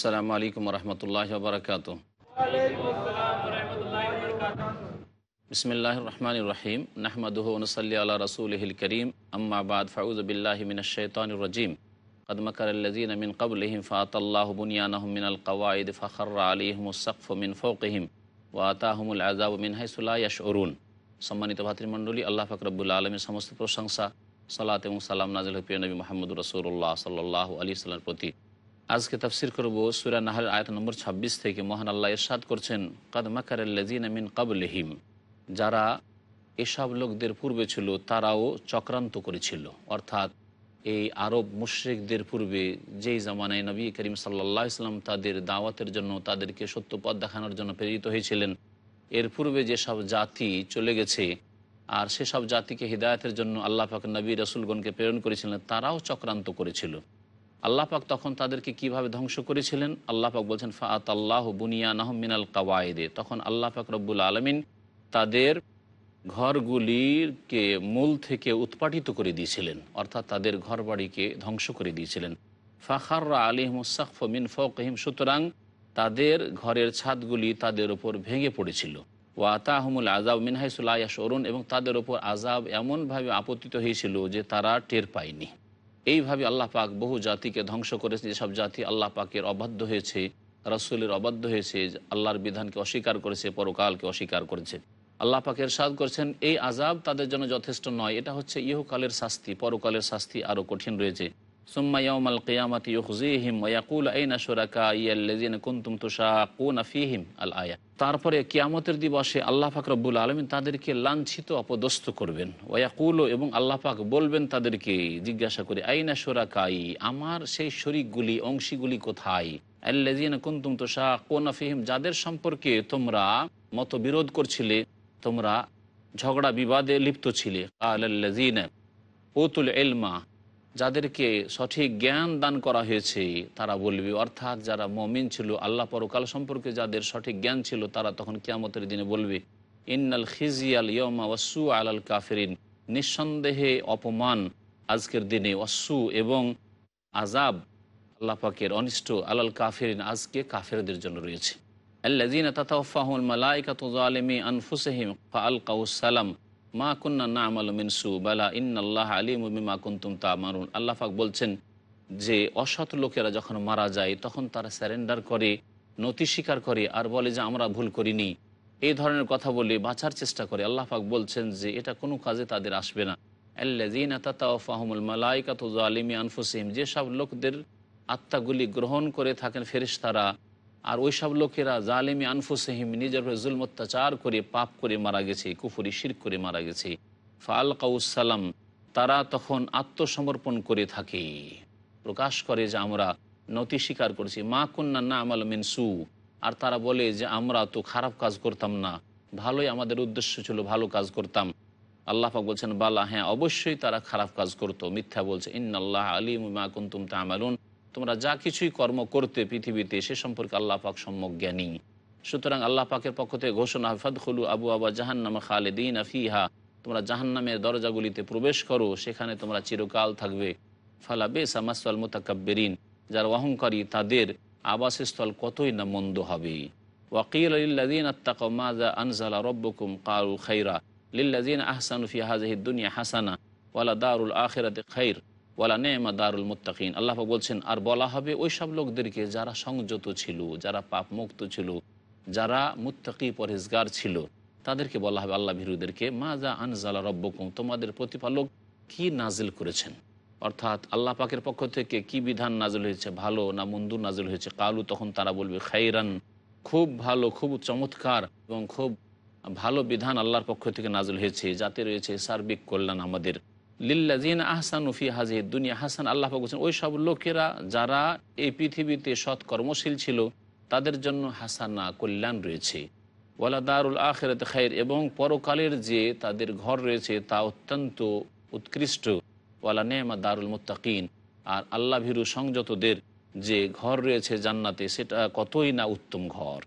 আসসালামু আলাইকুম রহমতুল্লাহ বরকাত বিসমিল্লাহ রহমান রহিম নাহমদুহ নসল্লি আল্লাহ রসুলহিল করিম আম্মাবাদ ফাউজবিল্লাহমিনশানজিম কদমকরল্লজিন মিন কবলহিম ফাতাল্লাহ বুনিয়ানহমিন কওয়াইদ ফখর আলিহমুসফ মিন ফোকহিম ওয়াতাহমুল আজাব মিন হাইসুল্লাহ অরুন সম্মানিত ভাতৃমণ্ডলী আল্লাহ ফকরবুল্লা আলমের সমস্ত প্রশংসা সালাত এবং সালাম নাজিল প্রিয় নবী মোহাম্মদ রসুল্লাহ সাল্লাহ আলি সাল্লামের প্রতি আজকে তাফসির করব সুরা নাহার আয়ত নম্বর ২৬ থেকে। মহান আল্লাহ ইরশাদ করছেন, কাদ মাকারিন আমিন কাবলহিম যারা এসব লোকদের পূর্বে ছিল, তারাও চক্রান্ত করেছিল। অর্থাৎ এই আরব মুশ্রিকদের পূর্বে যেই জামানায় নবী করিম সাল্লা ইসলাম তাদের দাওয়াতের জন্য, তাদেরকে সত্য পথ দেখানোর জন্য প্রেরিত হয়েছিলেন, এর পূর্বে যেসব জাতি চলে গেছে, আর সেসব জাতিকে হৃদায়তের জন্য আল্লাহ পাক নবী রসুলগণকে প্রেরণ করেছিলেন, তারাও চক্রান্ত করেছিল। আল্লাহ পাক তখন তাদেরকে কীভাবে ধ্বংস করেছিলেন? আল্লাহ পাক বলছেন ফাত আল্লাহ বুনিয়া নাহমিনাল কাওয়ায়েদে তখন আল্লাহ পাক রব্বুল আলমিন তাদের ঘরগুলিকে মূল থেকে উৎপাটিত করে দিয়েছিলেন, অর্থাৎ তাদের ঘর বাড়িকে ধ্বংস করে দিয়েছিলেন। ফাখাররা আলিহমুসাকফ মিন ফকহিম সুতরাং তাদের ঘরের ছাদগুলি তাদের ওপর ভেঙে পড়েছিল। ও আতাহমুল আজাব মিনহাইসুল্লাহ অরুণ এবং তাদের ওপর আজাব এমনভাবে আপতিত হয়েছিল যে তারা টের পায়নি। এইভাবে আল্লাহ পাক বহু জাতিকে ধ্বংস করেছে, যেসব জাতি আল্লাহ পাকের অবাধ্য হয়েছে, রসুলের অবাধ্য হয়েছে, আল্লাহর বিধানকে অস্বীকার করেছে, পরকালকে অস্বীকার করেছে। আল্লাহ পাকের সাদ করছেন, এই আজাব তাদের জন্য যথেষ্ট নয়, এটা হচ্ছে ইহকালের শাস্তি, পরকালের শাস্তি আরও কঠিন রয়েছে। সুম্মাইয়ামাল কেয়ামাতি ইউজিহিম ওয়াকুল আইনা সুরাকা ইয়াল্লাযিনা কুনতুম তুশাকুনা ফীহিম আল আয়া তারপরে কিয়ামতের দিবসে আল্লাহ পাক রব্বুল আলামিন তাদেরকে লাঞ্ছিত, অপদস্থ করবেন। ওয়াকুল এবং আল্লাহ পাক বলবেন তাদেরকে, জিজ্ঞাসা করে, আইনা সুরাকাই আমার সেই শরিকগুলি, অংশীগুলি কোথায়? কুনতুম তুশাকুনা ফীহিম, যাদের সম্পর্কে তোমরা মতবিরোধ করছিলে, তোমরা ঝগড়া বিবাদে লিপ্ত ছিলে। আল্লাযিনা উতুল ইলমা যাদেরকে সঠিক জ্ঞান দান করা হয়েছে, তারা বলবে, অর্থাৎ যারা মমিন ছিল, আল্লাহ পরকাল সম্পর্কে যাদের সঠিক জ্ঞান ছিল, তারা তখন কিয়ামতের দিনে বলবে, ইন্নাল খিজিয়াল ইয়মা ওয়াসু আলাল কাফেরিন। নিঃসন্দেহে অপমান আজকের দিনে, ওয়াসু এবং আজাব আল্লাহ পাকের অনিষ্ট আলাল কাফেরিন আজকে কাফেরদের জন্য রয়েছে। আল্লাজিন তাতাফাহুল মালাইকাতু জালিমি আনফুসহিম ফাআলকাউস সালাম। মা কুন্না না আমাল মিনসু বালা ইন ইন্নআল্লাহ আলিম মা কুন্তুম তা মারুন আল্লাহাক বলছেন যে, অসৎ লোকেরা যখন মারা যায়, তখন তারা স্যারেন্ডার করে, নতি স্বীকার করে আর বলে যে, আমরা ভুল করিনি। এই ধরনের কথা বলে বাঁচার চেষ্টা করে। আল্লাহ পাক বলছেন যে, এটা কোনো কাজে তাদের আসবে না। আল্লাজিন তাতাফাহমুল মালাইকাত আলিমি আনফুসিম যেসব লোকদের আত্মাগুলি গ্রহণ করে থাকেন ফেরিস্তারা আর ওই সব লোকেরা জালিমি আনফুসহিম নিজের জুল অত্যাচার করে, পাপ করে মারা গেছে, কুফুরি, শির করে মারা গেছে। ফাল কাউসালাম তারা তখন আত্মসমর্পণ করে থাকে। প্রকাশ করে যে আমরা নতি স্বীকার করেছি। মা কন্যা না আমাল মিনসু আর তারা বলে যে আমরা তো খারাপ কাজ করতাম না। ভালোই আমাদের উদ্দেশ্য ছিল ভালো কাজ করতাম। আল্লাহ পাক বলছেন, বালা হ্যাঁ অবশ্যই তারা খারাপ কাজ করতো। মিথ্যা বলছে ইন্নআল্লাহ আলিম মা কুন্তুম তা তামালুন। তোমরা যা কিছুই কর্ম করতে পৃথিবীতে, সে সম্পর্কে আল্লাহ পাক সম্যক জ্ঞানী। সুতরাং আল্লাহ পাকের পক্ষ থেকে ঘোষণা হাফাদ খুলু আবু আবা জাহান্নামা খালেদিন আফিহা তোমরা জাহান্নামের দরজাগুলিতে প্রবেশ করো, সেখানে তোমরা চিরকাল থাকবে। ফালা বেস আমাসাল মোতাকাব্বেরিন, যার অহংকারী তাদের আবাসস্থল কতই না মন্দ হবে। ওয়াকিল লিল্লাদিন আত্তাক মাজা আনজালা রব্বকুম? কারু খাইরা লিল্লাদিন আহসানু ফি হাজহি দুনিয়া হাসানা, ওয়ালা দারুল আখেরাতে খাইর। ওয়ালা নেমা দারুল মুত্তাকিন। আল্লাহ বলছেন, আর বলা হবে ওই সব লোকদেরকে যারা সংযত ছিল, যারা পাপ মুক্ত ছিল, যারা মুত্তাকি পরেজগার ছিল, তাদেরকে বলা হবে আল্লাহ ভিরুদেরকে মা যা আনজালা রব্বকুম, তোমাদের প্রতিপালক কি নাজিল করেছেন? অর্থাৎ আল্লাহ পাকের পক্ষ থেকে কি বিধান নাজিল হয়েছে, ভালো না মন্দু নাজিল হয়েছে? কালু, তখন তারা বলবে খাইরান খুব ভালো, খুব চমৎকার এবং খুব ভালো বিধান আল্লাহর পক্ষ থেকে নাজিল হয়েছে। যাতে রয়েছে সার্বিক কল্যাণ আমাদের। লিল্লাজিন আহসান উফি হাজি দুনিয়া। হাসান আল্লাহ বলছেন, ওই সব লোকেরা যারা এই পৃথিবীতে সৎ কর্মশীল ছিল, তাদের জন্য হাসানা কল্যাণ রয়েছে। ওয়ালা দারুল আখেরাত খায়ের এবং পরকালের যে তাদের ঘর রয়েছে, তা অত্যন্ত উৎকৃষ্ট। ওয়ালা নেমা দারুল মুত্তাকিন। আর আল্লাহ ভীরু সংযতদের যে ঘর রয়েছে জান্নাতে, সেটা কতই না উত্তম ঘর।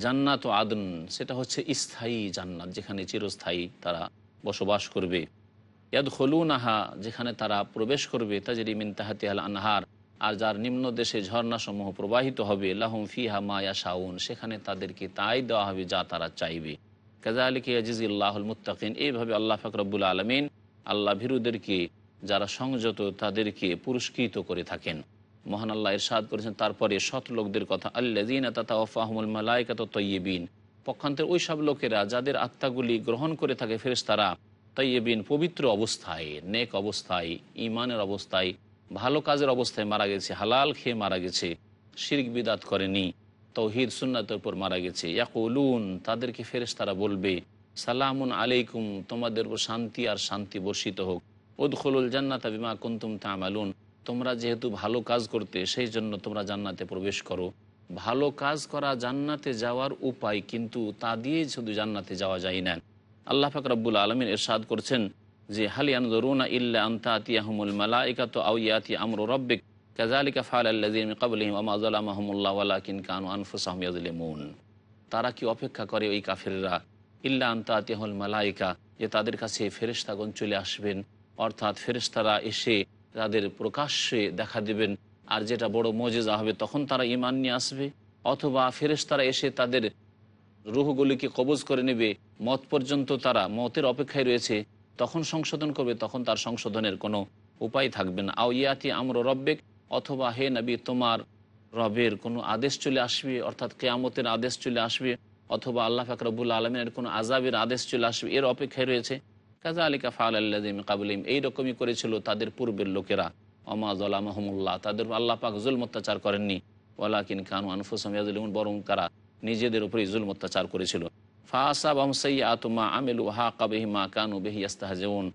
জান্নাত ও আদন, সেটা হচ্ছে স্থায়ী জান্নাত, যেখানে চিরস্থায়ী তারা বসবাস করবে। ইয়াদ যেখানে তারা প্রবেশ করবে, তাজরি মিন আল আনহার, আর যার নিম্ন দেশে ঝর্ণাসমূহ প্রবাহিত হবে, লাহুম ফিহা মায়া শাউন সেখানে তাদেরকে তাই দেওয়া হবে যা তারা চাইবে। কাজা আলিকে আজিজুল্লাহুল মুত্তাকিন, এইভাবে আল্লাহ ফাকরবুল আলমিন আল্লাহ ভীরুদেরকে, যারা সংযত, তাদেরকে পুরস্কৃত করে থাকেন। মহান আল্লাহ ইরশাদ করেছেন, তারপরে সৎ লোকদের কথা আল্লাদিন তাতা ওফাহমুল মালাইকাত তৈয়বিন পক্ষান্তের ওই সব লোকেরা, যাদের আত্মাগুলি গ্রহণ করে থাকে ফেরেশতারা তৈয়বিন পবিত্র অবস্থায়, নেক অবস্থায় ইমানের অবস্থায়, ভালো কাজের অবস্থায় মারা গেছে, হালাল খেয়ে মারা গেছে, শির্ক বিদাত করেনি, তৌহিদ সুন্নাতের উপর মারা গেছে। ইয়াকুলুন, তাদেরকে ফেরেশতারা বলবে, সালামুন আলাইকুম, তোমাদের উপর শান্তি আর শান্তি বর্ষিত হোক। উদখলুল জান্নাত বিমা কুন্তুম তামালুন, তোমরা যেহেতু ভালো কাজ করতে, সেই জন্য তোমরা জান্নাতে প্রবেশ করো। ভালো কাজ করা জান্নাতে যাওয়ার উপায় কিন্তু তা দিয়ে শুধু জান্নাতে যাওয়া যায় না। আল্লাহ ফাক রব্বুল আলমিন এরশাদ করছেন যে হালিয়ান দরুনা ইল্লা আন্তা আতিয়াহমুল মালাইকাত আউয়াতি আমরু রব্বিক কাজালিকা ফাল আল্লাজিম কাবলিহিম আমা জালামাহমুল্লাহ ওয়ালাকিন কানু আনফুসাহম ইয়াজলিমুন তারা কি অপেক্ষা করে ওই কাফেররা? ইল্লা আন্তা আতিয়াহুল মালাইকা যে তাদের কাছে ফেরেশতাগণ চলে আসবেন। অর্থাৎ ফেরেশতারা এসে তাদের প্রকাশ্যে দেখা দেবেন। আর যেটা বড় মজেজা হবে, তখন তারা ইমান নিয়ে আসবে? অথবা ফেরেশতারা এসে তাদের রুহগুলিকে কবজ করে নেবে, মত পর্যন্ত তারা মতের অপেক্ষায় রয়েছে, তখন সংশোধন করবে, তখন তার সংশোধনের কোনো উপায় থাকবে না। আও ইয়াতি আমর রব্বেক, অথবা হে নবী, তোমার রবের কোনো আদেশ চলে আসবে, অর্থাৎ কেয়ামতের আদেশ চলে আসবে, অথবা আল্লাহ ফাকরবুল আলমের কোনো আজাবের আদেশ চলে আসবে, এর অপেক্ষায় রয়েছে। কাজা আলিকা ফাল আল্লাদিম কাবুলিম এইরকমই করেছিল তাদের পূর্বের লোকেরা। অমা জলা মাহমুল্লাহ তাদের আল্লাহ পাক জুল অত্যাচার করেননি। ওয়ালাকিন কানু আনফুসম বরং তারা নিজেদের উপরে জুল অত্যাচার করেছিল। ফাসাব আমসাই আতুমা আমেলু হা কাবেহিমা কানু বেহি আস্তাহাজেউন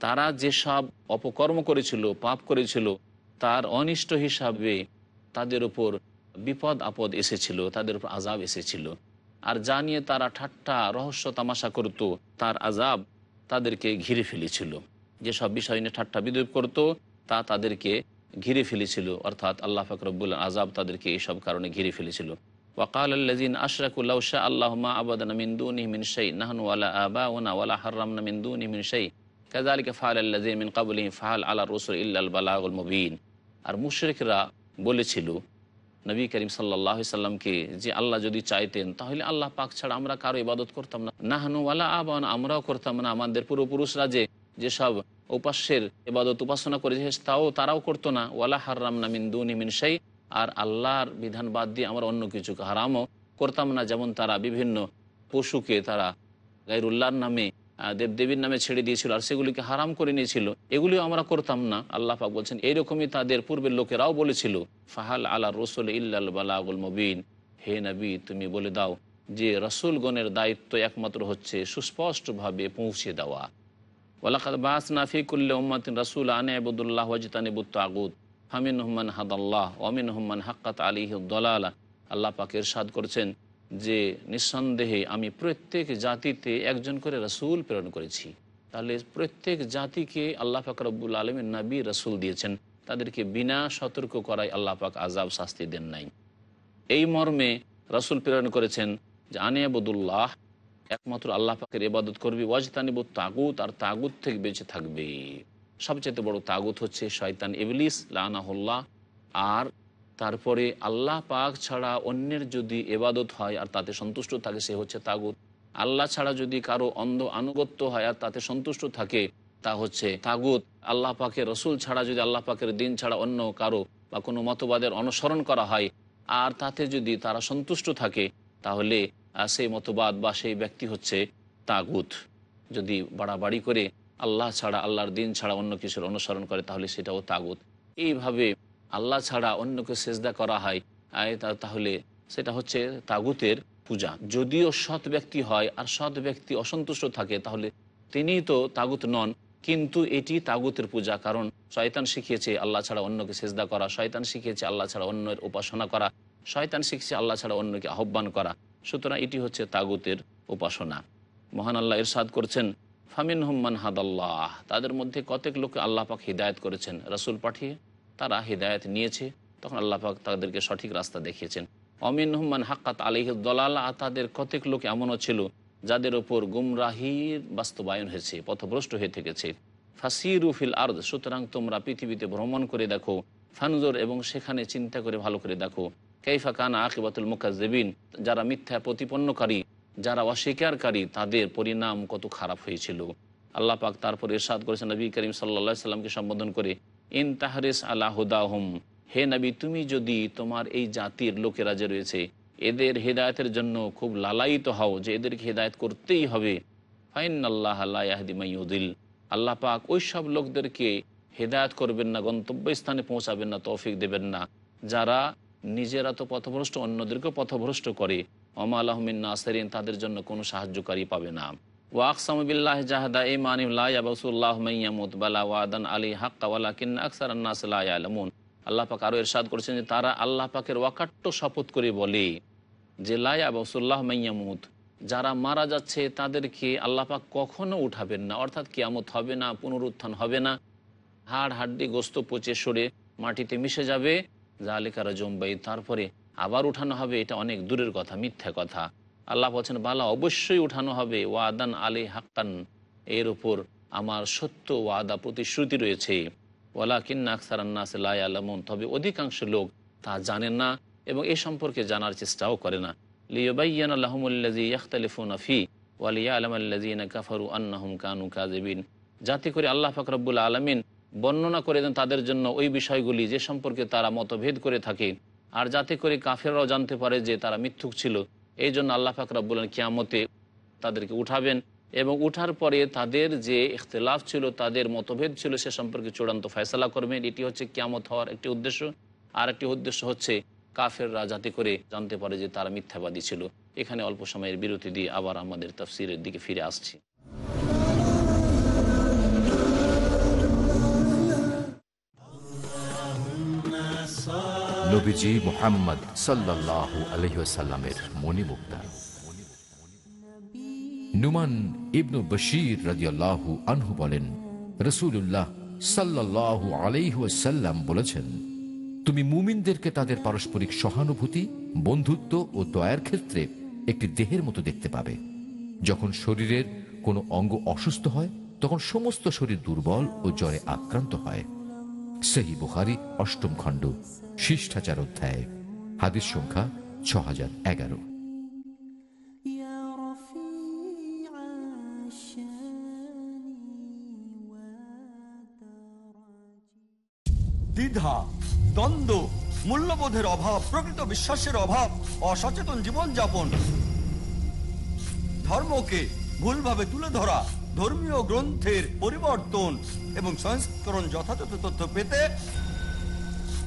তারা যেসব অপকর্ম করেছিল, পাপ করেছিল, তার অনিষ্ট হিসাবে তাদের উপর বিপদ আপদ এসেছিল, তাদের উপর আজাব এসেছিল। আর যা নিয়ে তারা ঠাট্টা, রহস্য, তামাশা করত, তার আজাব তাদেরকে ঘিরে ফেলেছিল। যেসব বিষয় নিয়ে ঠাট্টা বিদ্রুপ করতো, তা তাদেরকে ঘিরে ফেলেছিল। অর্থাৎ আল্লাহ ফাকরবুল আজাব তাদেরকে এইসব কারণে ঘিরে ফেলেছিল। ওয়াকাল আল্লাজিন আশরাকুল্লাহ শাহ আল্লাহমা আবাদান মিন্দুন মিন শাই নাহনু ওয়ালা আবা ওনা ওয়ালা হার্রামনা মিন্দুন মিন শাই কাজালিকা ফাল আল্লাজিন মিন কাবুলি ফাহাল আল্লাহ রসুল ইল্লাল বালাগুল মুবিন আর মুশরিকরা বলেছিল, নবী করিম সাল্লাহ সাল্লামকে যে আল্লাহ যদি চাইতেন, তাহলে আল্লাহ পাক ছাড়া আমরা কারও ইবাদত করতাম না। নাহানু ওয়ালা আবান আমরাও করতাম না। আমাদের পূর্বপুরুষরা যে যেসব উপাস্যের এবাদত উপাসনা করেছে, তাও তারাও করতো না। ওয়ালা হার্রাম না মিন্দুন মিন শাই আর আল্লাহর বিধান বাদ দিয়ে আমরা অন্য কিছুকে হারামও করতাম না। যেমন তারা বিভিন্ন পশুকে তারা গাইরুল্লাহর নামে দেবদেবীর নামে ছেড়ে দিয়েছিল আর সেগুলিকে হারাম করে নিয়েছিল। এগুলিও আমরা করতাম না, আল্লাহ পাক বলছেন। এইরকমই তাদের পূর্বের লোকেরাও বলেছিল, ফাহাল আলা রসুল ইল্লাল বালাগুল মবিন। হে নবী, তুমি বলে দাও যে রসুলগণের দায়িত্ব একমাত্র হচ্ছে সুস্পষ্টভাবে পৌঁছে দেওয়া। ওলাকাত বাস নাফিকুল্লে উম্মাতিন রসুল আনে আবুদুল্লাহ ওয়াজিতানিবুত তাগুদ হামিন হুম্মান হাদাল্লাহ অমিন হুম্মান হাক্কাত আলিহদ্দলালা আল্লাহ পাক এরশাদ করছেন যে, নিঃসন্দেহে আমি প্রত্যেক জাতিতে একজন করে রসুল প্রেরণ করেছি। তাহলে প্রত্যেক জাতিকে আল্লাহ পাক রব্বুল আলমের নবী, রসুল দিয়েছেন। তাদেরকে বিনা সতর্ক করায় আল্লাহ পাক আজাব শাস্তি দেন নাই। এই মর্মে রসুল প্রেরণ করেছেন যে আনিয়াবুদুল্লাহ একমাত্র আল্লাহ পাকের ইবাদত করবি। ওয়াজ ওয়াজতানিব তাগুত, আর তাগুত থেকে বেঁচে থাকবে। সবচেয়ে বড় তাগুত হচ্ছে শয়তান ইবলিস, লানাহুল্লাহ। আর তারপরে আল্লাহ পাক ছাড়া অন্যের যদি এবাদত হয় আর তাতে সন্তুষ্ট থাকে, সে হচ্ছে তাগুত। আল্লাহ ছাড়া যদি কারও অন্ধ আনুগত্য হয় আর তাতে সন্তুষ্ট থাকে, তা হচ্ছে তাগুত। আল্লাহ পাকের রসুল ছাড়া যদি আল্লাহ পাকের দিন ছাড়া অন্য কারও বা কোনো মতবাদের অনুসরণ করা হয় আর তাতে যদি তারা সন্তুষ্ট থাকে, তাহলে সেই মতবাদ বা সেই ব্যক্তি হচ্ছে তাগুত। যদি বাড়াবাড়ি করে আল্লাহ ছাড়া, আল্লাহর দিন ছাড়া অন্য কিছুর অনুসরণ করে, তাহলে সেটাও তাগুত। এইভাবে আল্লাহ ছাড়া অন্যকে সেজদা করা হয় তাহলে সেটা হচ্ছে তাগুতের পূজা। যদিও সৎ ব্যক্তি হয় আর সৎ ব্যক্তি অসন্তুষ্ট থাকে, তাহলে তিনিই তো তাগুত নন, কিন্তু এটি তাগুতের পূজা। কারণ শয়তান শিখিয়েছে আল্লাহ ছাড়া অন্যকে সেজদা করা, শয়তান শিখিয়েছে আল্লাহ ছাড়া অন্যের উপাসনা করা, শয়তান শিখছে আল্লাহ ছাড়া অন্যকে আহ্বান করা। সুতরাং এটি হচ্ছে তাগুতের উপাসনা। মহান আল্লাহ ইরশাদ করছেন ফামিন হুম্মান হাদাল্লাহ। তাদের মধ্যে কতক লোকে আল্লাহ পাক হিদায়ত করেছেন? রসুল পাঠিয়ে, তারা হিদায়ত নিয়েছে, তখন আল্লাহ পাক তাদেরকে সঠিক রাস্তা দেখিয়েছেন। অমিন হুম্মান হাক্কাত আলিহ দলাল তাদের কতক লোক এমনও ছিল, যাদের ওপর গুমরাহির বাস্তবায়ন হয়েছে, পথভ্রষ্ট হয়ে থেকেছে। ফাসিরু ফিল আর্দ, সুতরাং তোমরা পৃথিবীতে ভ্রমণ করে দেখো, ফানজোর এবং সেখানে চিন্তা করে ভালো করে দেখো। কেইফা কানা আকিবাতুল মুকাজ্জেবিন যারা মিথ্যা প্রতিপন্নকারী যারা অস্বীকারী, তাদের পরিণাম কত খারাপ হয়েছিল। আল্লাহ পাক তারপর ইরশাদ করেছেন নবী করিম সাল্লা সাল্লামকে সম্বোধন করে, ইন তাহরিস আল্লাহ হুদাহম, হে নবী, তুমি যদি তোমার এই জাতির লোকেরা যে রয়েছে, এদের হেদায়তের জন্য খুব লালায়িত হও যে এদেরকে হেদায়ত করতেই হবে। ফাইন আল্লাহ আল্লাহদিল আল্লাহ পাক ওই সব লোকদেরকে হেদায়ত করবেন না, গন্তব্যস্থানে পৌঁছাবেন না, তৌফিক দেবেন না। যারা নিজেরা তো পথভ্রষ্ট, অন্যদেরকেও পথভ্রষ্ট করে অমা আলহমিন নাসরিন, তাদের জন্য কোনো সাহায্যকারী পাবে না। ওয়াকসামবিল্লাহ জাহাদা এই মানিউল্লাহ আবাসুল্লাহ মাইয়ামুদ বালা ওয়াদান আলী হাক্কা ওয়ালা কিন আকসার নাসলাহ আলমুন আল্লাহ পাক আরও এরশাদ করেছেন যে তারা আল্লাহ পাকের ওয়াকাট্ট শপথ করে বলে যে লাই আবাসুল্লাহ মাইয়ামুদ যারা মারা যাচ্ছে তাদেরকে আল্লাহ পাক কখনো উঠাবেন না। অর্থাৎ কিয়ামত হবে না, পুনরুত্থান হবে না। হাড় হাড্ডি গোস্ত পচে সরে মাটিতে মিশে যাবে। যা জালিকারা জম্বাই তারপরে আবার উঠানো হবে, এটা অনেক দূরের কথা, মিথ্যা কথা। আল্লাহ বলছেন, বালা, অবশ্যই উঠানো হবে, ওয়াদান আলী হাক্কান, এর উপর আমার সত্য ওয়াদা প্রতিশ্রুতি রয়েছে। ওয়ালা কিন্না আকসার আন্নাস লাই আলমন তবে অধিকাংশ লোক তা জানেন না এবং এ সম্পর্কে জানার চেষ্টাও করে না। লিওবাইয়ান আল্লাহমুল্লাজি ইয়াখতালিফুন ফি ওয়ালিয়া আলম আল্লাজিনা কাফারু আন্নাহুম কানু কাজেবিন যাতে করে আল্লাহ ফাকরাবুল আলমিন বর্ণনা করে দেন তাদের জন্য ওই বিষয়গুলি যে সম্পর্কে তারা মতভেদ করে থাকে। আর যাতে করে কাফেররাও জানতে পারে যে তারা মিথ্যুক ছিল, এই জন্য আল্লাহ ফাকরাব বলেন কিয়ামতে তাদেরকে উঠাবেন এবং উঠার পরে তাদের যে ইখতলাফ ছিল, তাদের মতভেদ ছিল সে সম্পর্কে চূড়ান্ত ফয়সলা করবেন। এটি হচ্ছে কিয়ামত হওয়ার একটি উদ্দেশ্য। আর একটি উদ্দেশ্য হচ্ছে কাফেররা যাতে করে জানতে পারে যে তারা মিথ্যাবাদী ছিল। এখানে অল্প সময়ের বিরতি দিয়ে আবার আমাদের তফসিরের দিকে ফিরে আসছি। নবীজি মোহাম্মদ সাল্লাহ নুমান ইবনু বশির আনহু বলেন রসুল্লাহ সাল্লাহ আলাইহাল্লাম বলেছেন, তুমি মুমিনদেরকে তাদের পারস্পরিক সহানুভূতি, বন্ধুত্ব ও দয়ার ক্ষেত্রে একটি দেহের মতো দেখতে পাবে। যখন শরীরের কোনো অঙ্গ অসুস্থ হয়, তখন সমস্ত শরীর দুর্বল ও জ্বরে আক্রান্ত হয়। সেই বুখারি অষ্টম খণ্ড। শিষ্টাচার অধ্যায় হাদিস সংখ্যা ছ হাজার এগারো দ্বিধা দ্বন্দ্ব মূল্যবোধের অভাব প্রকৃত বিশ্বাসের অভাব অসচেতন জীবনযাপন। ধর্মকে ভুলভাবে তুলে ধরা ধর্মীয় গ্রন্থের পরিবর্তন এবং সংস্করণ যথাযথ তথ্য পেতে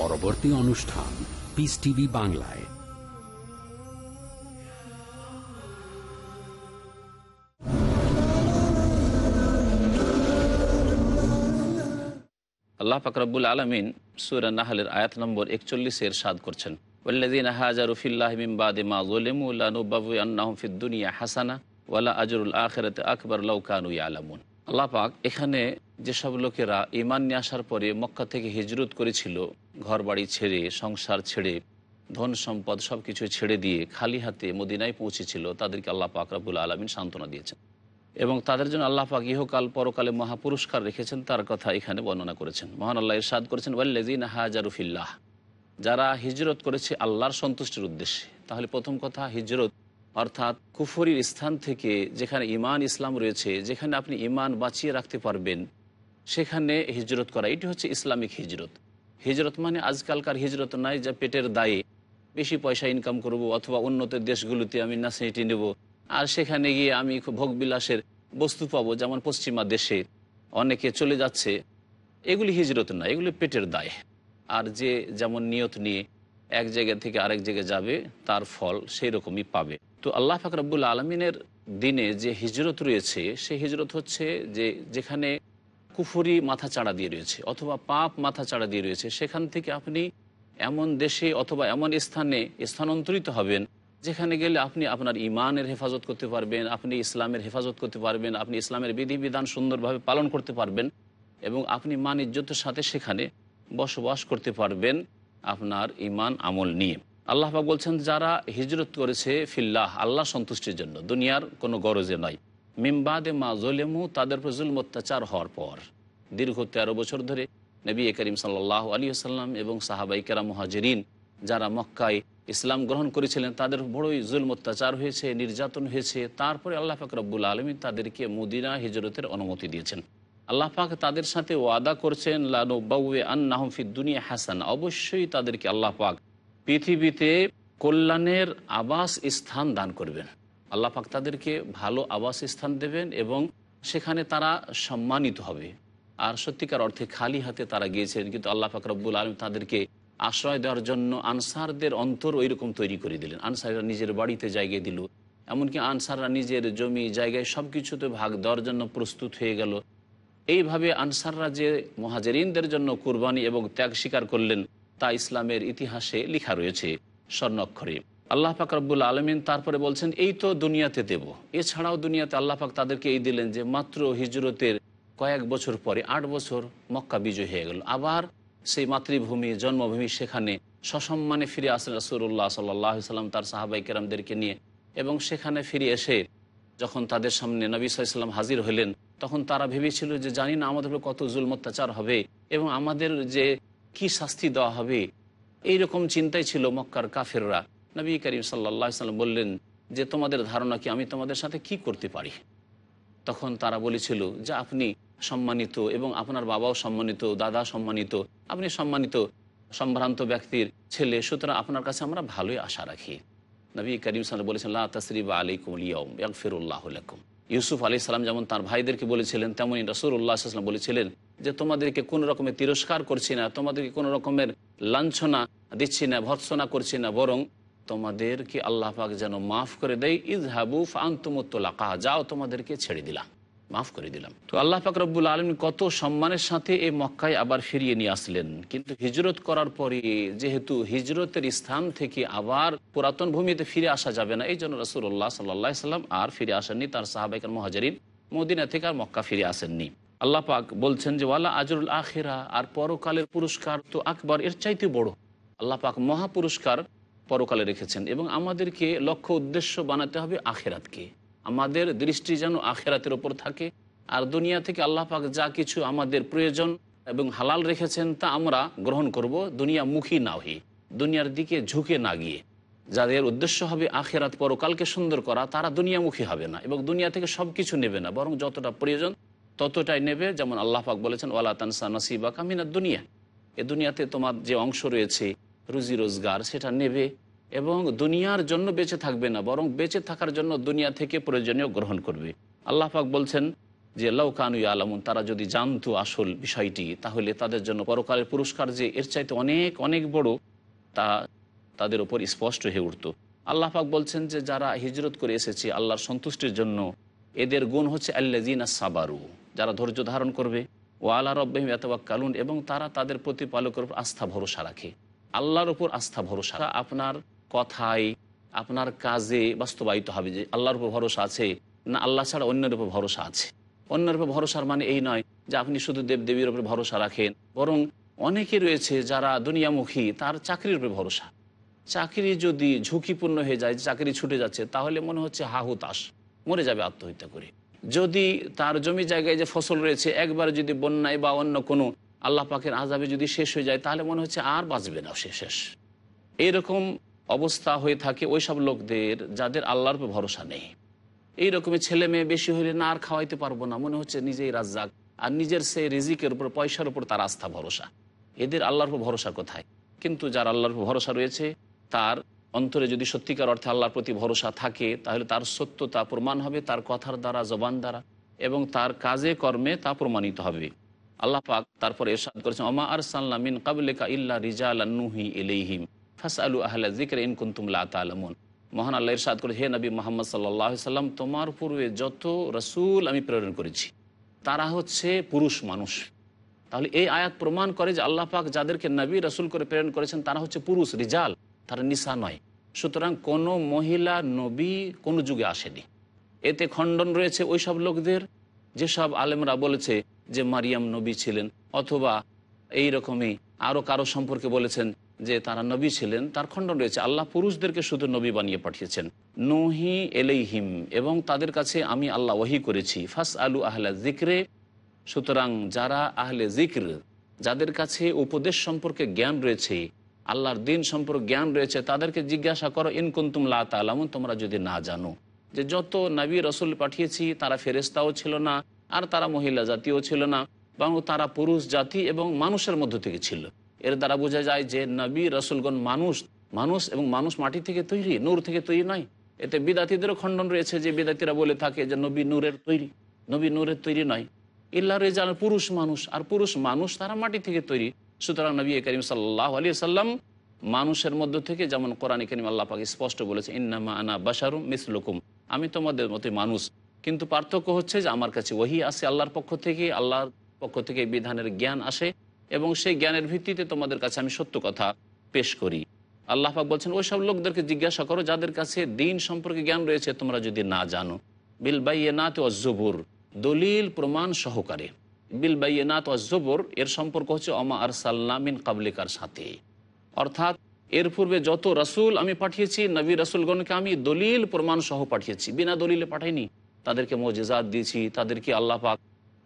পরবর্তী অনুষ্ঠান পিস টিভি বাংলায়। আল্লাহ ফাকরাবুল আলমিন সুরা নাহালের আয়াত নম্বর একচল্লিশের সাদ করছেন। ওয়াল্লাদিন হাজারুফিল্লাহ মিমবাদে মা জোলেমুল্লাহবাবু আন্নাহম ফিদ্দুনিয়া হাসানা ওয়ালা আজরুল আখেরাতে আকবর লৌকানু আলামুন আল্লাহ পাক এখানে যেসব লোকেরা ইমান নিয়ে আসার পরে মক্কা থেকে হিজরত করেছিল ঘর বাড়ি ছেড়ে, সংসার ছেড়ে, ধন সম্পদ সব কিছু ছেড়ে দিয়ে খালি হাতে মদিনায় পৌঁছেছিল, তাদেরকে আল্লাহ পাক রাবুল আলমিন সান্ত্বনা দিয়েছেন। এবং তাদের জন্য আল্লাহ পাক ইহকাল পরকালে মহাপুরস্কার রেখেছেন, তার কথা এখানে বর্ণনা করেছেন। মহান আল্লাহ ইরশাদ করেছেন ওয়াল্লেজিন হাজারুফিল্লাহ যারা হিজরত করেছে আল্লাহর সন্তুষ্টির উদ্দেশ্যে। তাহলে প্রথম কথা, হিজরত অর্থাৎ কুফরির স্থান থেকে যেখানে ইমান ইসলাম রয়েছে, যেখানে আপনি ইমান বাঁচিয়ে রাখতে পারবেন সেখানে হিজরত করা, এটি হচ্ছে ইসলামিক হিজরত। হিজরত মানে আজকালকার হিজরত নাই যা পেটের দায়ে। বেশি পয়সা ইনকাম করব অথবা উন্নত দেশগুলোতে আমি নাসিটি নেব। আর সেখানে গিয়ে আমি খুব ভোগবিলাসের বস্তু পাবো যেমন পশ্চিমা দেশে অনেকে চলে যাচ্ছে। এগুলি হিজরত না, এগুলি পেটের দায়। আর যে যেমন নিয়ত নিয়ে এক জায়গা থেকে আরেক জায়গায় যাবে, তার ফল সেই রকমই পাবে। তো আল্লাহ ফাকরাবুল আলমিনের দিনে যে হিজরত রয়েছে সেই হিজরত হচ্ছে যে যেখানে কুফুরি মাথা চাড়া দিয়ে রয়েছে অথবা পাপ মাথা চাড়া দিয়ে রয়েছে, সেখান থেকে আপনি এমন দেশে অথবা এমন স্থানে স্থানান্তরিত হবেন যেখানে গেলে আপনি আপনার ইমানের হেফাজত করতে পারবেন, আপনি ইসলামের হেফাজত করতে পারবেন, আপনি ইসলামের বিধিবিধান সুন্দরভাবে পালন করতে পারবেন এবং আপনি মান ইজ্জতের সাথে সেখানে বসবাস করতে পারবেন আপনার ইমান আমল নিয়ে। আল্লাহ পাক বলছেন, যারা হিজরত করেছে ফিল্লাহ, আল্লাহ সন্তুষ্টির জন্য, দুনিয়ার কোনো গরজে নয়। মিমবাদে মা জলেমু, তাদের উপর জুলম অত্যাচার হওয়ার পর, দীর্ঘ তেরো বছর ধরে নবী করিম সাল্লাহ আলী আসাল্লাম এবং সাহাবাই কেরা মহাজরিন যারা মক্কায় ইসলাম গ্রহণ করেছিলেন, তাদের বড়ই জুলম অত্যাচার হয়েছে, নির্যাতন হয়েছে। তারপরে আল্লাহ পাক রব্বুল আলমী তাদেরকে মদিনা হিজরতের অনুমতি দিয়েছেন। আল্লাহ পাক তাদের সাথে ওয়াদা করছেন লানু বাউে আন্নাহম ফি দুনিয়া হাসান। অবশ্যই তাদেরকে আল্লাহ পাক পৃথিবীতে কল্যাণের আবাস স্থান দান করবেন। আল্লাহ পাক তাদেরকে ভালো আবাস স্থান দেবেন এবং সেখানে তারা সম্মানিত হবে। আর সত্যিকার অর্থে খালি হাতে তারা গিয়েছেন কিন্তু আল্লাহ পাক রব্বুল আলম তাদেরকে আশ্রয় দেওয়ার জন্য আনসারদের অন্তর ওই রকম তৈরি করে দিলেন। আনসাররা নিজের বাড়িতে জায়গায় দিল, এমনকি আনসাররা নিজের জমি, জায়গায় সব কিছুতে ভাগ দেওয়ার জন্য প্রস্তুত হয়ে গেল। এইভাবে আনসাররা যে মহাজেরিনদের জন্য কুরবানি এবং ত্যাগ স্বীকার করলেন, তা ইসলামের ইতিহাসে লেখা রয়েছে স্বর্ণাক্ষরে। আল্লাহ পাক রব্বুল আলমিন তারপরে বলছেন, এই তো দুনিয়াতে দেব। এছাড়াও দুনিয়াতে আল্লাহ পাক তাদেরকে এই দিলেন যে, মাত্র হিজরতের কয়েক বছর পরে, আট বছর মক্কা বিজয় হয়ে গেল। আবার সেই মাতৃভূমি, জন্মভূমি সেখানে সসম্মানে ফিরে আসলেন রসুল্লাহ সাল্লাহ সাল্লাম তার সাহাবাই কেরামদেরকে নিয়ে এবং সেখানে ফিরে এসে যখন তাদের সামনে নবী সাল্লাম হাজির হলেন, তখন তারা ভেবেছিল যে, জানি না আমাদের কত জুল অত্যাচার হবে এবং আমাদের যে কি শাস্তি দেওয়া হবে? এই রকম চিন্তাই ছিল মক্কার কাফেররা। নবী করিম সাল্লাহ সাল্লাম বললেন যে, তোমাদের ধারণা কি? আমি তোমাদের সাথে কি করতে পারি? তখন তারা বলেছিল যে, আপনি সম্মানিত এবং আপনার বাবাও সম্মানিত, দাদা সম্মানিত, আপনি সম্মানিত, সম্ভ্রান্ত ব্যক্তির ছেলে, সুতরাং আপনার কাছে আমরা ভালোই আশা রাখি। নবী করিম সাল্লাম বলেছেন, লা আলাইকুম ইয়ম ইয়াকফিরুল্লাহ লাকুম। ইউসুফ আলি সাল্লাম যেমন তার ভাইদেরকে বলেছিলেন তেমনই রসুল্লাহ সাল্লাম বলেছিলেন যে, তোমাদেরকে কোনো রকমের তিরস্কার করছি না, তোমাদেরকে কোনো রকমের লাঞ্ছনা দিচ্ছি না, ভৎসনা করছি না, বরং তোমাদেরকে আল্লাহ পাক যেন মাফ করে দেয়। ইজ হাবু যাও তোমাদেরকে ছেড়ে দিলাম, মাফ করে দিলাম। তো আল্লাহ পাক রব্বুল আলম কত সম্মানের সাথে এই মক্কায় আবার ফিরিয়ে নিয়ে আসলেন। কিন্তু হিজরত করার পরে যেহেতু হিজরতের স্থান থেকে আবার পুরাতন ভূমিতে ফিরে আসা যাবে না এই জন্য রসুল্লাহ সাল্লাহ সাল্লাম আর ফিরে আসেননি, তার সাহাবাইকার মহাজারিন মদিনা থেকে আর মক্কা ফিরে আসেননি। আল্লাহ পাক বলছেন যে ওয়াল্লা আজরুল আখেরা, আর পরকালের পুরস্কার তো আকবর, এর চাইতে বড়। আল্লাহ পাক মহা পুরস্কার পরকালে রেখেছেন এবং আমাদেরকে লক্ষ্য উদ্দেশ্য বানাতে হবে আখেরাতকে। আমাদের দৃষ্টি যেন আখেরাতের ওপর থাকে। আর দুনিয়া থেকে আল্লাহ পাক যা কিছু আমাদের প্রয়োজন এবং হালাল রেখেছেন তা আমরা গ্রহণ করব দুনিয়া মুখী না হয়ে, দুনিয়ার দিকে ঝুঁকে না গিয়ে। যাদের উদ্দেশ্য হবে আখেরাত পরকালকে সুন্দর করা, তারা দুনিয়ামুখী হবে না এবং দুনিয়া থেকে সব কিছু নেবে না, বরং যতটা প্রয়োজন ততটাই নেবে। যেমন আল্লাহ পাক বলেছেন, ওয়ালা তানসা নসিবা কামিনা দুনিয়া। এ দুনিয়াতে তোমার যে অংশ রয়েছে, রুজি রোজগার, সেটা নেবে। এবং দুনিয়ার জন্য বেঁচে থাকবে না, বরং বেঁচে থাকার জন্য দুনিয়া থেকে প্রয়োজনীয় গ্রহণ করবে। আল্লাহ পাক বলছেন যে লৌকানু আলমুন তারা যদি জানতো আসল বিষয়টি, তাহলে তাদের জন্য পরকালের পুরস্কার যে, এর চাইতে অনেক অনেক বড়, তা তাদের ওপর স্পষ্ট হয়ে উঠত। আল্লাহ পাক বলছেন যে, যারা হিজরত করে এসেছে আল্লাহর সন্তুষ্টির জন্য, এদের গুণ হচ্ছে আল্লাজিনা সাবারু যারা ধৈর্য ধারণ করবে। ও আল্লাহ রব্বাহিম কালুন এবং তারা তাদের প্রতিপালকের উপর আস্থা ভরসা রাখে। আল্লাহর উপর আস্থা ভরসা, আপনার কথায় আপনার কাজে বাস্তবায়িত হবে যে আল্লাহর উপর ভরসা আছে না আল্লাহ ছাড়া অন্যের উপর ভরসা আছে? অন্যের উপর ভরসার মানে এই নয় যে আপনি শুধু দেবদেবীর উপর ভরসা রাখেন, বরং অনেকে রয়েছে যারা দুনিয়ামুখী তার চাকরির উপর ভরসা। চাকরি যদি ঝুঁকিপূর্ণ হয়ে যায় চাকরি ছুটে যাচ্ছে, তাহলে মনে হচ্ছে হাহুতাস মরে যাবে আত্মহত্যা করে। যদি তার জমি জায়গায় যে ফসল রয়েছে, একবার যদি বন্যায় বা অন্য কোনো আল্লাহ পাকের আজাবে যদি শেষ হয়ে যায়, তাহলে মনে হচ্ছে আর বাঁচবে না সে শেষ। এইরকম অবস্থা হয়ে থাকে ওই সব লোকদের যাদের আল্লাহর উপর ভরসা নেই। এই রকমের ছেলে মেয়ে বেশি হলে না আর খাওয়াইতে পারব না। মনে হচ্ছে নিজেই রাজ্জাক। আর নিজের সে রিজিকের উপর, পয়সার উপর তার আস্থা, ভরসা। এদের আল্লাহর উপর ভরসা কোথায়? কিন্তু যার আল্লাহর উপর ভরসা রয়েছে, তার অন্তরে যদি সত্যিকার অর্থে আল্লাহর প্রতি ভরসা থাকে, তাহলে তার সত্যতা প্রমাণ হবে, তার কথার দ্বারা, জবান দ্বারা, এবং তার কাজে, কর্মে তা প্রমাণিত হবে। আল্লাহ পাক তারপর এরশাদ করেছেন অমা আর মিন কাবলিকা ইল্লা রিজাল নুহি এলেহিম ফাস আলু আহলা জিক্র ইন কুন্তুম লা তালামুন মহান আল্লাহ ইরশাদ করে, হে নবী মোহাম্মদ সাল্লাহ সাল্লাম তোমার পূর্বে যত রসুল আমি প্রেরণ করেছি, তারা হচ্ছে পুরুষ মানুষ। তাহলে এই আয়াত প্রমাণ করে যে আল্লাহ পাক যাদেরকে নবী, রসুল করে প্রেরণ করেছেন, তারা হচ্ছে পুরুষ, রিজাল, তারা নিশা নয়। সুতরাং কোনো মহিলা নবী কোনো যুগে আসেনি। এতে খণ্ডন রয়েছে ওই সব লোকদের, যেসব আলেমরা বলেছে যে মারিয়াম নবী ছিলেন, অথবা এই রকমই আরও কারও সম্পর্কে বলেছেন যে তারা নবী ছিলেন, তার খণ্ডন রয়েছে, আল্লাহ পুরুষদেরকে শুধু নবী বানিয়ে পাঠিয়েছেন। নহি এলেইহিম, এবং তাদের কাছে আমি আল্লাহ ওহি করেছি। ফাস আলু আহলা জিক্রে সুতরাং যারা আহলে জিক্র যাদের কাছে উপদেশ সম্পর্কে জ্ঞান রয়েছে, আল্লাহর দিন সম্পর্কে জ্ঞান রয়েছে, তাদেরকে জিজ্ঞাসা করো ইনকুন্তুম লা তালামুন তোমরা যদি না জানো। যে যত নবী রসুল পাঠিয়েছি, তারা ফেরেস্তাও ছিল না, আর তারা মহিলা জাতিও ছিল না, বরং তারা পুরুষ জাতি এবং মানুষের মধ্য থেকে ছিল। এর দ্বারা বোঝা যায় যে নবী, রসুলগণ মানুষ মানুষ এবং মানুষ মাটি থেকে তৈরি, নূর থেকে তৈরি নয়। এতে বিদাতিদেরও খণ্ডন রয়েছে যে বিদাতিরা বলে থাকে যে নবী নূরের তৈরি, নবী নূরের তৈরি নয়। ইল্লা রেজাল, পুরুষ মানুষ, আর পুরুষ মানুষ তারা মাটি থেকে তৈরি। সুতরাং নবী করিম সাল্লাহ আলী সাল্লাম মানুষের মধ্য থেকে যেমন কোরআন করিম আল্লাহ পাকে স্পষ্ট বলেছে, ইন্নামা আনা বাসারুম মিসলুকুম আমি তোমাদের মতো মানুষ কিন্তু পার্থক্য হচ্ছে যে আমার কাছে ওহি আসে আল্লাহর পক্ষ থেকে, আল্লাহর পক্ষ থেকে বিধানের জ্ঞান আসে। এবং সেই জ্ঞানের ভিত্তিতে তোমাদের কাছে আমি সত্য কথা পেশ করি। আল্লাহ পাক বলছেন ওই সব লোকদেরকে জিজ্ঞাসা করো, যাদের কাছে দিন সম্পর্কে জ্ঞান রয়েছে, তোমরা যদি না জানো। বিল বাইয়েনাত অজবুর দলিল প্রমাণ সহকারে। বিল বাইয়েনাত অজবুর এর সম্পর্ক হচ্ছে অমা আর সাল্লামিন কাবলিকার সাথে। অর্থাৎ, এর পূর্বে যত রসুল আমি পাঠিয়েছি, নবী রসুলগণকে আমি দলিল প্রমাণ সহ পাঠিয়েছি। বিনা দলিলে পাঠাইনি। তাদেরকে মজেজাত দিয়েছি, তাদেরকে আল্লাহ পাক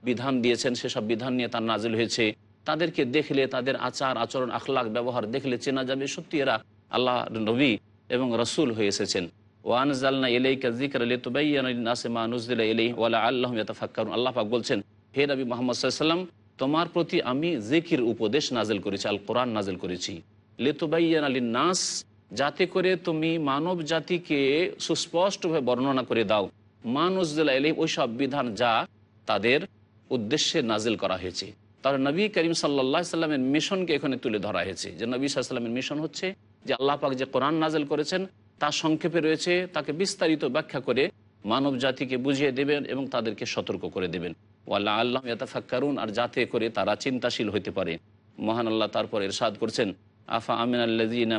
বিধান দিয়েছেন, সেসব বিধান নিয়ে তার নাজিল হয়েছে। তাদেরকে দেখলে, তাদের আচার, আচরণ আখলাক ব্যবহার দেখলে চেনা যাবে সত্যি এরা আল্লাহ নবী এবং রসুল হয়ে এসেছেন। ওয়ান জালনা এলাইকা জিকর আলী তুবাইয়াসমা নুজদিল এলাই ওয়ালা আল্লাহ ইয়াতাফাক্কারুন। আল্লাহ পাক বলছেন, হে নবী মোহাম্মদ সাল্লাম তোমার প্রতি আমি জিকির উপদেশ নাজেল করেছি আল কোরআন নাজেল করেছি। লেতুবাইয়ান আলী নাস যাতে করে তুমি মানব জাতিকে সুস্পষ্টভাবে বর্ণনা করে দাও। মানুষ মানুষদুল্লাহ এলি ওই সব বিধান যা তাদের উদ্দেশ্যে নাজিল করা হয়েছে। তাহলে নবী করিম সাল্লা সাল্লামের মিশনকে এখানে তুলে ধরা হয়েছে। যে নবী সাল্লামের মিশন হচ্ছে যে আল্লাহ পাক যে কোরআন নাজেল করেছেন তা সংক্ষেপে রয়েছে, তাকে বিস্তারিত ব্যাখ্যা করে মানব জাতিকে বুঝিয়ে দেবেন এবং তাদেরকে সতর্ক করে দেবেন। ওয়াল্লাহ আল্লাহ ইয়াতাফাক্কারুন, আর যাতে করে তারা চিন্তাশীল হতে পারে। মহান আল্লাহ তারপর এরশাদ করছেন, আফা আমিন আল্লাজিনা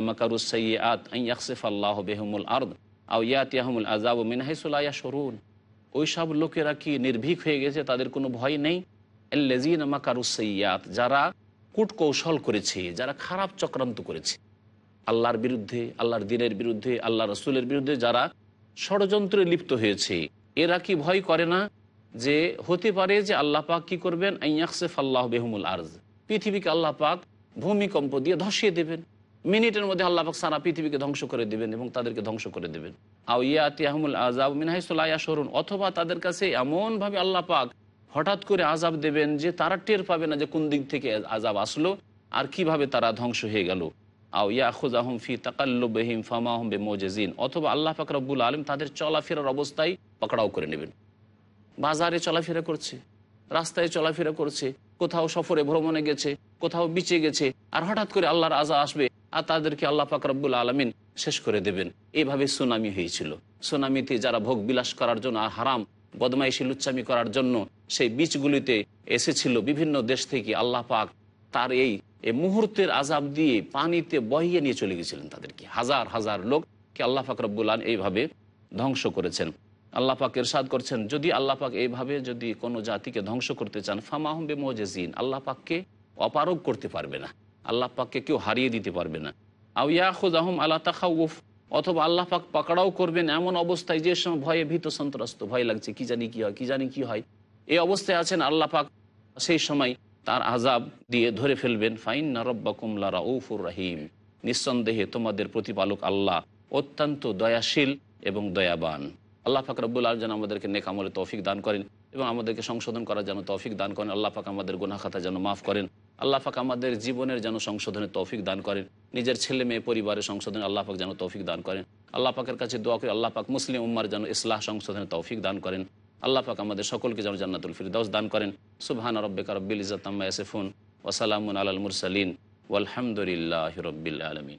আইয়াকসিফ আল্লাহ আর্দ আউ ইয়াতিয়াহমুল আজাব মিনহাইসুলাইয়া সরুন ওই সব লোকেরা কি নির্ভীক হয়ে গেছে, তাদের কোনো ভয় নেই? লেজিন মাকারুসাইয়াত যারা কূটকৌশল করেছে, যারা খারাপ চক্রান্ত করেছে। আল্লাহর বিরুদ্ধে, আল্লাহর দিনের বিরুদ্ধে আল্লাহ রসুলের বিরুদ্ধে যারা ষড়যন্ত্রে লিপ্ত হয়েছে, এরা কি ভয় করে না? যে হতে পারে যে আল্লাহ পাক কি করবেন? আইয়াকসেফ আল্লাহ বেহমুল আর্জ। পৃথিবীকে আল্লাহ পাক ভূমিকম্প দিয়ে ধসিয়ে দেবেন। মিনিটের মধ্যে আল্লাহ পাক সারা পৃথিবীকে ধ্বংস করে দেবেন এবং তাদেরকে ধ্বংস করে দেবেন। আও ইয়াতি আহমুল আজাব মিনহাইসুল্লাহ সরুন অথবা তাদের কাছে এমনভাবে আল্লাহ পাক হঠাৎ করে আজাব দেবেন যে তারা টের পাবে না যে কোন দিক থেকে আজাব আসলো, আর কীভাবে তারা ধ্বংস হয়ে গেল। আও ইয়াখুজ আহম ফি তাকাল্লুবহিম ফামাহম বে মোজেজিন অথবা আল্লাহ পাক রব্বুল আলম তাদের চলাফেরার অবস্থায় পাকড়াও করে নেবেন। বাজারে চলাফেরা করছে, রাস্তায় চলাফেরা করছে, কোথাও সফরে ভ্রমণে গেছে, কোথাও বিচে গেছে, আর হঠাৎ করে আল্লাহর আজা আসবে, আর তাদেরকে আল্লাহ পাক রব্বুল আলমিন শেষ করে দেবেন। এভাবে সুনামি হয়েছিল। সুনামিতে যারা ভোগ বিলাস করার জন্য হারাম বদমাইশি লুচ্চামি করার জন্য সেই বীজগুলিতে এসেছিল বিভিন্ন দেশ থেকে আল্লাহ পাক তার এই মুহূর্তের আজাব দিয়ে পানিতে বহিয়ে নিয়ে চলে গেছিলেন তাদেরকে। হাজার হাজার লোককে আল্লাহ পাক রব্বুল আলম এইভাবে ধ্বংস করেছেন। আল্লাহ পাক এরশাদ করছেন, যদি আল্লাহ পাক এইভাবে যদি কোনো জাতিকে ধ্বংস করতে চান, ফামাহম বে মোজেজিন আল্লাহ পাককে অপারগ করতে পারবে না। আল্লাহ পাককে কেউ হারিয়ে দিতে পারবে না। আউ ইয়া ইয়াখুদ আহম আল্লাহ তাখাউফ অথবা আল্লাহ পাক পাকড়াও করবেন এমন অবস্থায় যে সময় ভয়ে ভীত সন্ত্রস্ত। ভয় লাগছে, কি জানি কি হয়, কি জানি কি হয়। এই অবস্থায় আছেন আল্লাহ পাক, সেই সময় তার আজাব দিয়ে ধরে ফেলবেন। ফাইন নারব্বা কুমলা রাউফুর রাহিম। নিঃসন্দেহে তোমাদের প্রতিপালক আল্লাহ অত্যন্ত দয়াশীল এবং দয়াবান। আল্লাহ পাক রব্বুল আলম যেন আমাদেরকে নেকামলে তৌফিক দান করেন এবং আমাদেরকে সংশোধন করার যেন তৌফিক দান করেন। আল্লাহ পাক আমাদের গুনাহ খাতা যেন মাফ করেন। আল্লাহ পাক আমাদের জীবনের যেন সংশোধনের তৌফিক দান করেন। নিজের ছেলে মেয়ে পরিবারের সংশোধনে আল্লাহ পাক যেন তৌফিক দান করেন। আল্লাহ পাকের কাছে দোয়া করে আল্লাহ পাক মুসলিম উম্মার যেন ইসলাহ সংশোধনের তৌফিক দান করেন। আল্লাহ পাক আমাদের সকলকে যেন জান্নাতুল ফিরদাউস দান করেন। সুবহান রব্বিকা রব্বিল ইজ্জাত আম্মা ইয়াসিফুন ওয়া সালামুন আলাল মুরসালিন। ওয়ালহামদুলিল্লাহি রব্বিল আলামিন।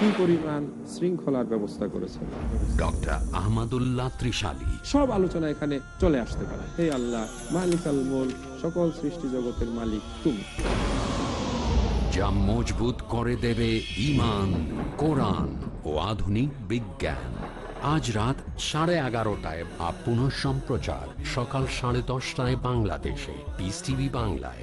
কি পরিমাণ শৃঙ্খলার ব্যবস্থা করেছেন? ডক্টর আহমদুল্লাহ ত্রিশালী। সব আলোচনা এখানে চলে আসতে পারে। হে আল্লাহ মালিক আল মোল সকল সৃষ্টি জগতের মালিক তুমি। যা মজবুত করে দেবে ইমান কোরআন ও আধুনিক বিজ্ঞান। আজ রাত সাড়ে এগারোটায় বা পুনঃ সম্প্রচার সকাল সাড়ে দশটায় বাংলাদেশে। পিস টিভি বাংলায়।